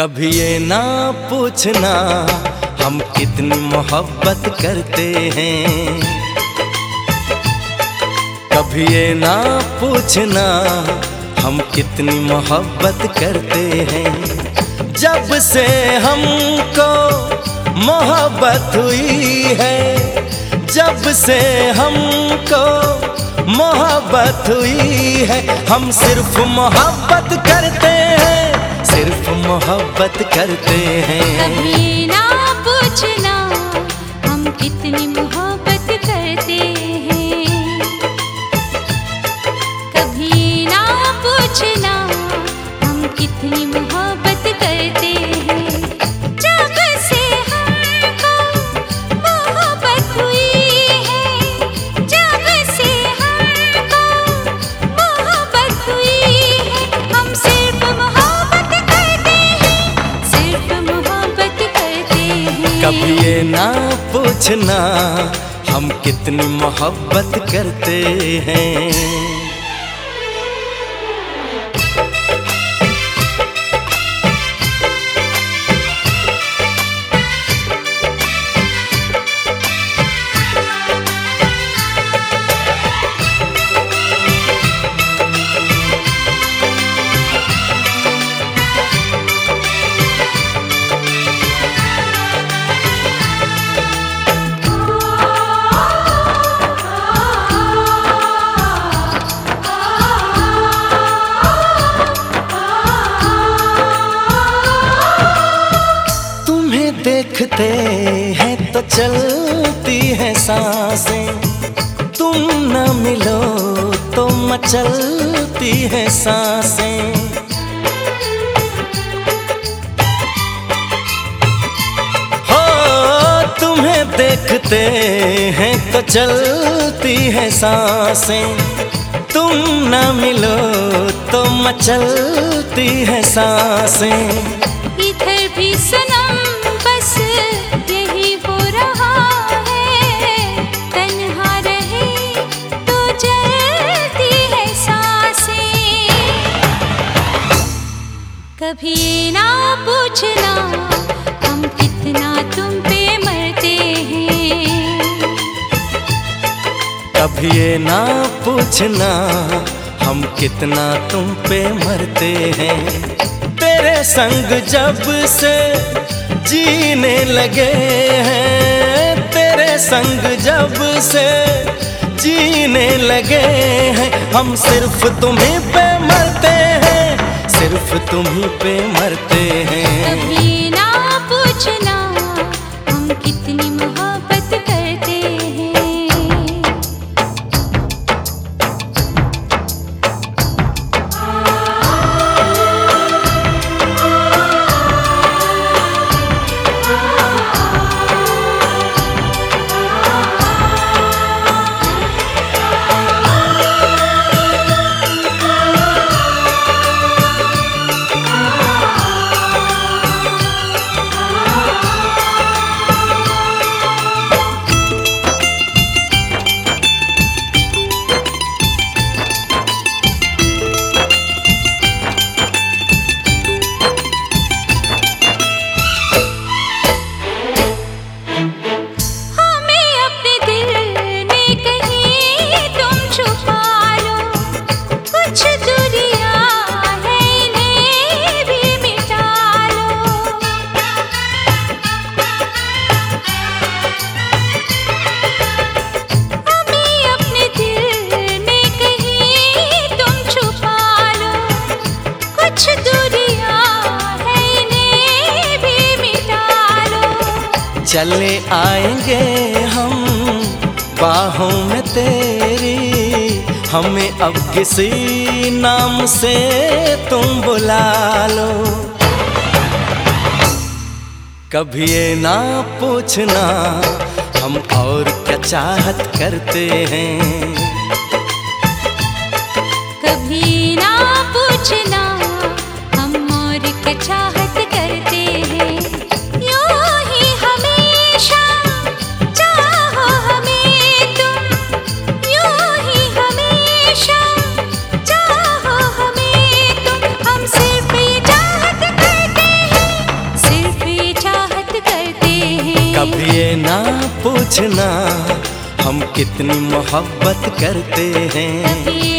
कभी ये ना पूछना, हम कितनी मोहब्बत करते हैं। कभी ये ना पूछना, हम कितनी मोहब्बत करते हैं। जब से हमको मोहब्बत हुई है, जब से हमको मोहब्बत हुई है, हम सिर्फ़ मोहब्बत करते मोहब्बत करते हैं। कभी ना पूछना, हम कितनी मोहब्बत करते हैं। कभी ना पूछना, हम कितनी पूछना हम कितनी मोहब्बत करते हैं। देखते हैं तो चलती है साँसें। तुम न मिलो तो मचलती है साँसें। हो, तुम्हें देखते हैं तो चलती है साँसें। तुम न मिलो तो मचलती है साँसें। इधर भी सनम ये ना पूछना, हम कितना तुम पे मरते हैं। तेरे संग जब से जीने लगे हैं, तेरे संग जब से जीने लगे हैं, हम सिर्फ़ तुम्ही पे मरते हैं, सिर्फ़ तुम्ही पे मरते हैं। कभी ना पूछना, हम कितनी मोहब्बत चले आएँगे हम बाहों में तेरी। हमें अब किसी नाम से तुम बुला लो। कभी ये ना पूछना, हम और क्या चाहत करते हैं। पूछना हम कितनी मोहब्बत करते हैं।